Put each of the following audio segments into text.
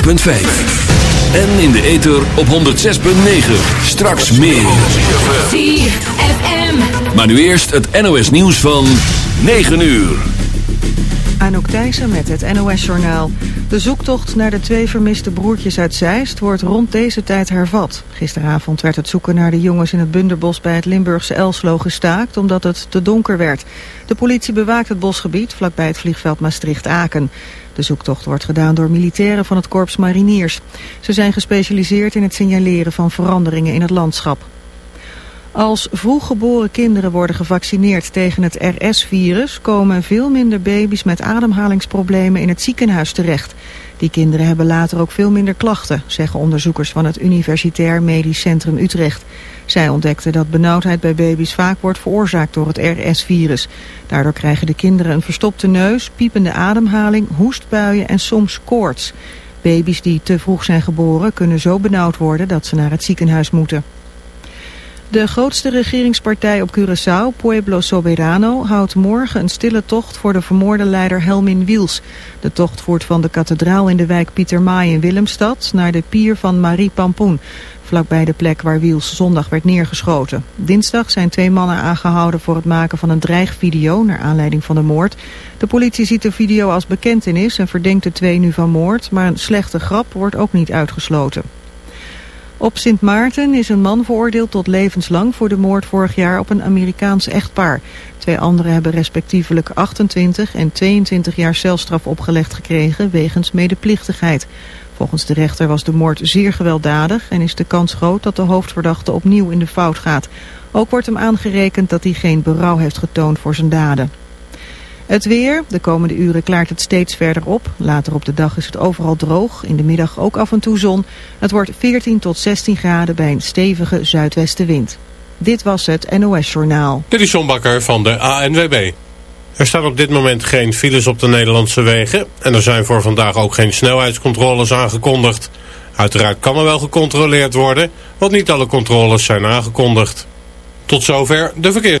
4.5. En in de ether op 106.9. Straks meer. ZFM. Maar nu eerst het NOS nieuws van 9 uur. Anouk Thijssen met het NOS-journaal. De zoektocht naar de twee vermiste broertjes uit Zeist wordt rond deze tijd hervat. Gisteravond werd het zoeken naar de jongens in het Bunderbos bij het Limburgse Elslo gestaakt omdat het te donker werd. De politie bewaakt het bosgebied vlakbij het vliegveld Maastricht-Aken. De zoektocht wordt gedaan door militairen van het Korps Mariniers. Ze zijn gespecialiseerd in het signaleren van veranderingen in het landschap. Als vroeggeboren kinderen worden gevaccineerd tegen het RS-virus... komen veel minder baby's met ademhalingsproblemen in het ziekenhuis terecht. Die kinderen hebben later ook veel minder klachten... zeggen onderzoekers van het Universitair Medisch Centrum Utrecht. Zij ontdekten dat benauwdheid bij baby's vaak wordt veroorzaakt door het RS-virus. Daardoor krijgen de kinderen een verstopte neus, piepende ademhaling, hoestbuien en soms koorts. Baby's die te vroeg zijn geboren kunnen zo benauwd worden dat ze naar het ziekenhuis moeten. De grootste regeringspartij op Curaçao, Pueblo Soberano, houdt morgen een stille tocht voor de vermoorde leider Helmin Wiels. De tocht voert van de kathedraal in de wijk Pietermaai in Willemstad naar de pier van Marie Pampoen, vlakbij de plek waar Wiels zondag werd neergeschoten. Dinsdag zijn twee mannen aangehouden voor het maken van een dreigvideo naar aanleiding van de moord. De politie ziet de video als bekentenis en verdenkt de twee nu van moord, maar een slechte grap wordt ook niet uitgesloten. Op Sint Maarten is een man veroordeeld tot levenslang voor de moord vorig jaar op een Amerikaans echtpaar. Twee anderen hebben respectievelijk 28 en 22 jaar celstraf opgelegd gekregen wegens medeplichtigheid. Volgens de rechter was de moord zeer gewelddadig en is de kans groot dat de hoofdverdachte opnieuw in de fout gaat. Ook wordt hem aangerekend dat hij geen berouw heeft getoond voor zijn daden. Het weer. De komende uren klaart het steeds verder op. Later op de dag is het overal droog. In de middag ook af en toe zon. Het wordt 14 tot 16 graden bij een stevige zuidwestenwind. Dit was het NOS Journaal. Dit is John Bakker van de ANWB. Er staan op dit moment geen files op de Nederlandse wegen. En er zijn voor vandaag ook geen snelheidscontroles aangekondigd. Uiteraard kan er wel gecontroleerd worden, want niet alle controles zijn aangekondigd. Tot zover de verkeer.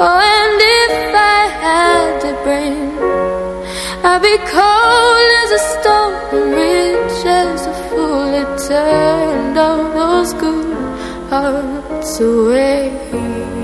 oh, and if I had to bring. I'd be cold as a stone and rich as a fool. It turned all those good hearts away.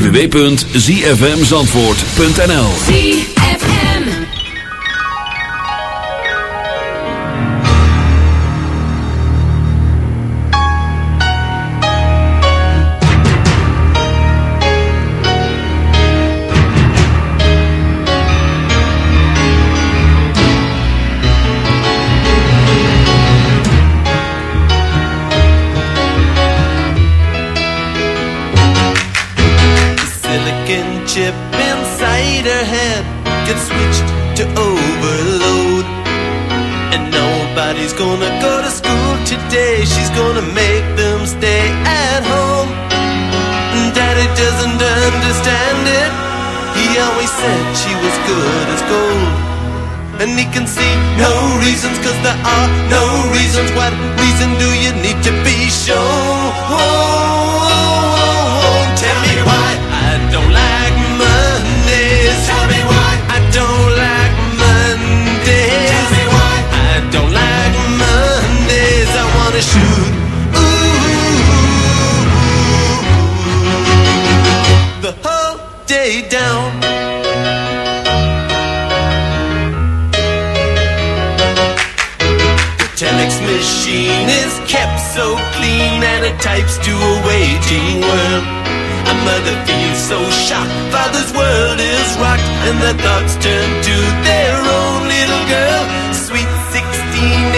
www.zfmzandvoort.nl said she was good as gold. And he can see no reasons, cause there are no reasons. What reason do you need to be shown? It to a waiting world. A mother feels so shocked, father's world is rocked, and the thoughts turn to their own little girl. Sweet 16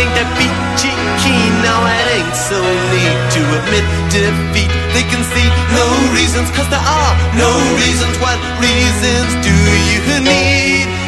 ain't that peachy keen, now it ain't so neat to admit defeat. They can see no reasons, cause there are no reasons. What reasons do you need?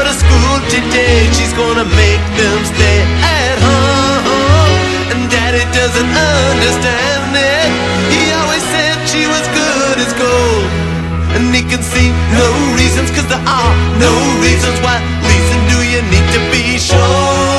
She's gonna make them stay at home. And daddy doesn't understand it. He always said she was good as gold. And and he can see no reasons, cause there are no reasons why. Reason do you need to be sure?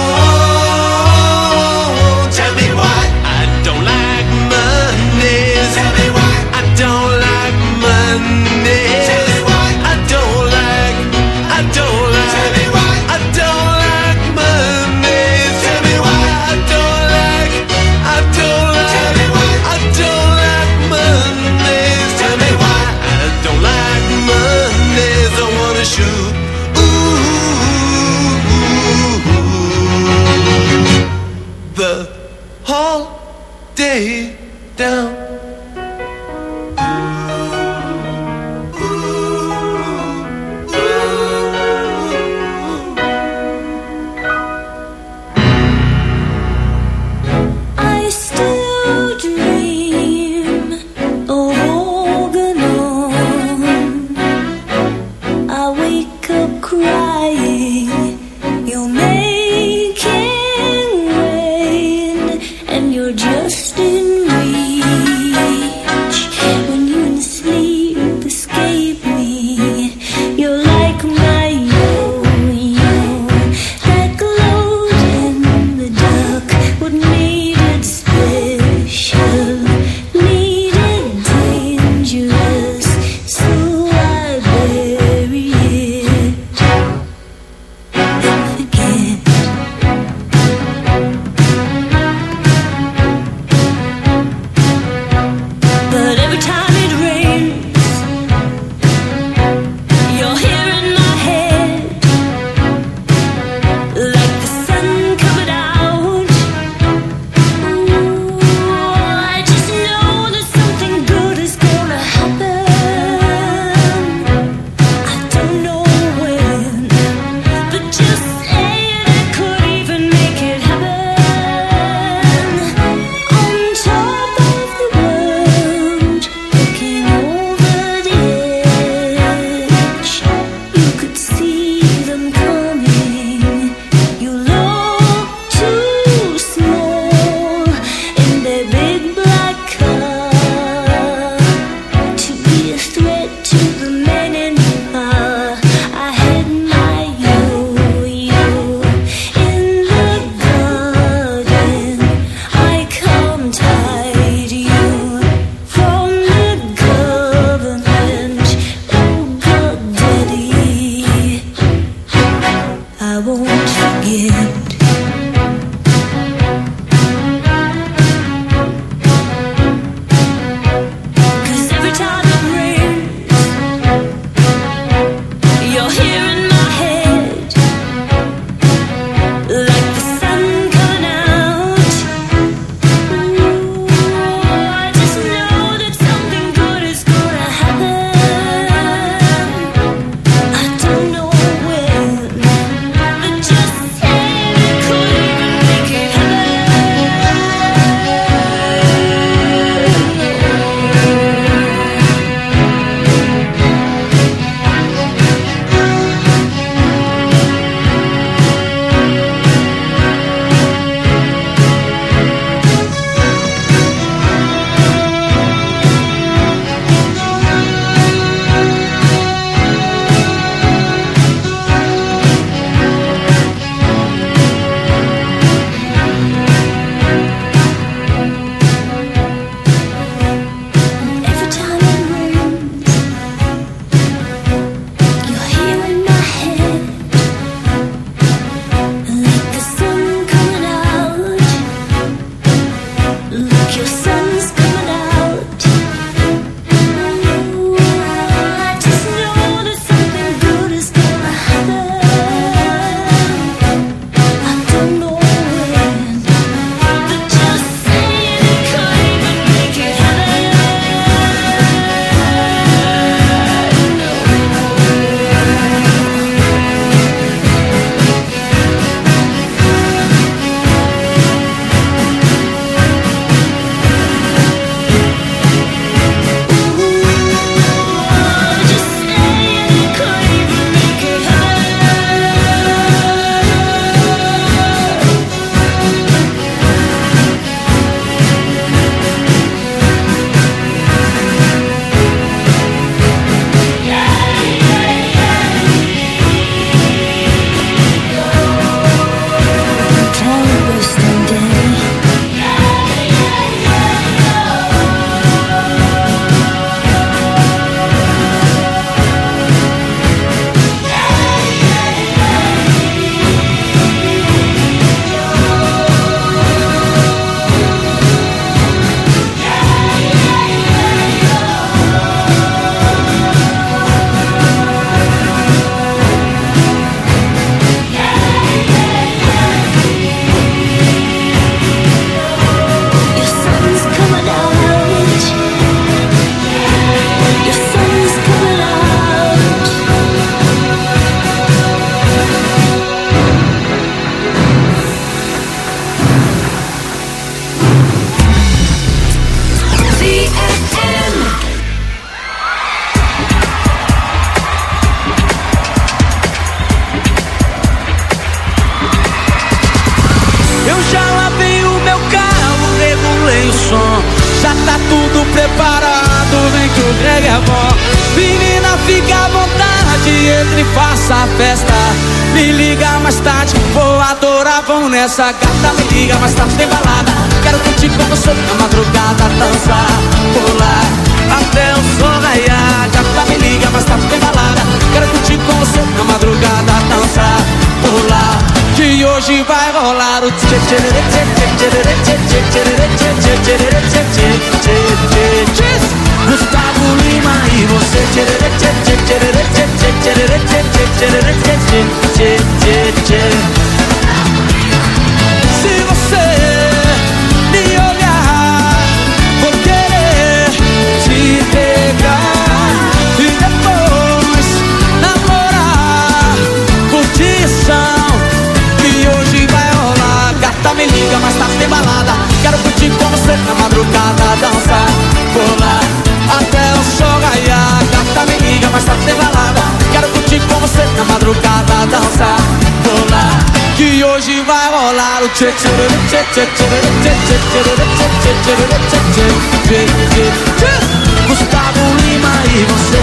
Gustavo Lima e você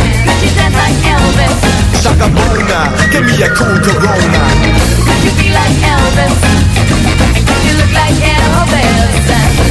dance like Elvis? Shaka give me a cool Corona Could you be like Elvis? And could you look like Elvis?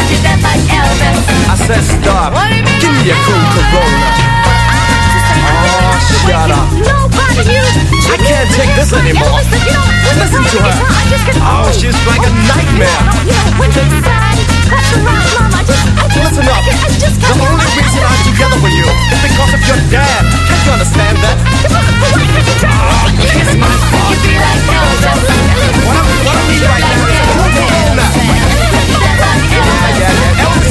I said stop. Give me a cool Corona. Oh. I can't take this anymore. Listen to her. Oh, she's like a nightmare. Listen up. The only reason I'm together with you is because of your dad. Can't you understand that? Oh, kiss my I need right now is a cool.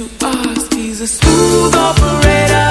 to us. He's a smooth operator.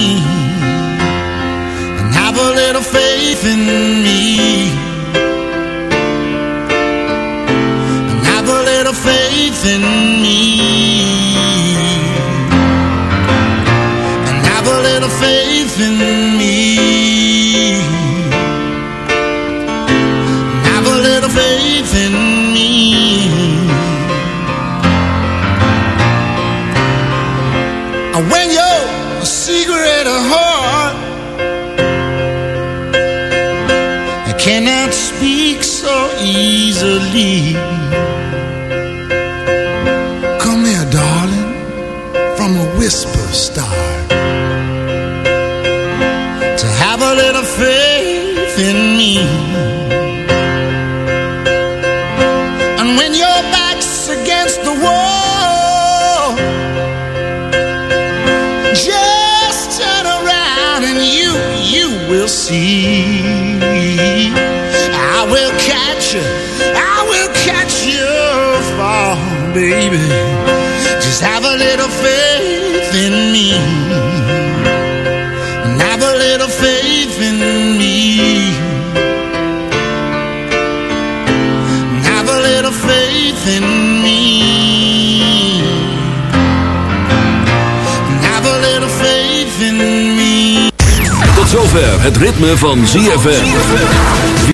het ritme van ZFM.